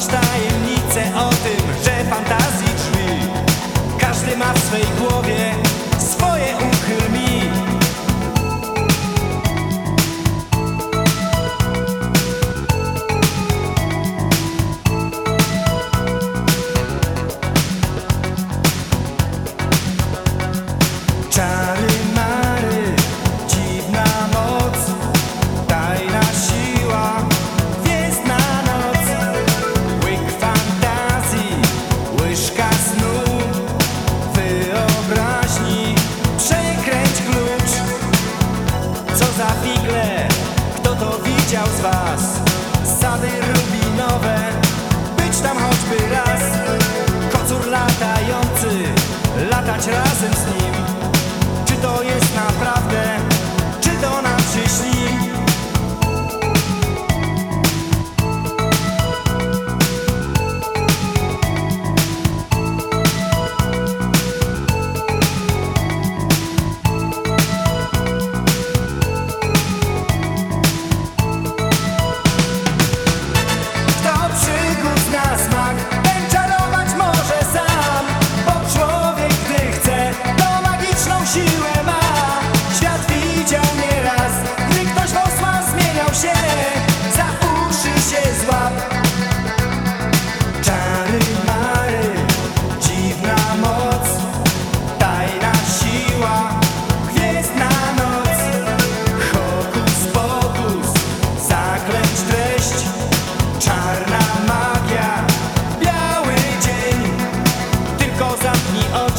afastar.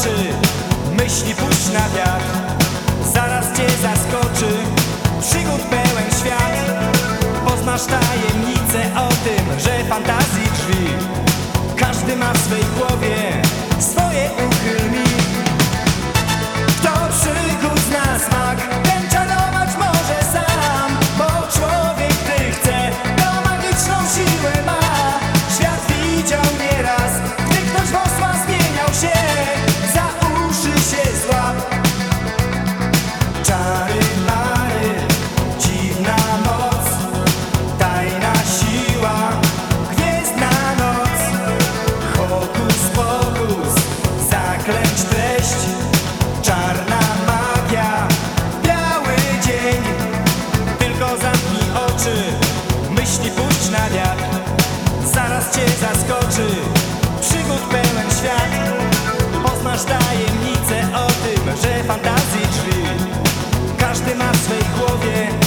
oczy Myśli puść na wiatr. Zaraz cię zaskoczy Przygód pełen świat. Poznasz tajemnicę o tym, że fantazji drzwi. Każdy ma w swej głowie swoje uczucia Czarna magia, biały dzień. Tylko zamknij oczy, myśli puść na wiatr. Zaraz cię zaskoczy, przygód pełen świat. Poznasz tajemnicę o tym, że fantazji drzwi. Każdy ma w swej głowie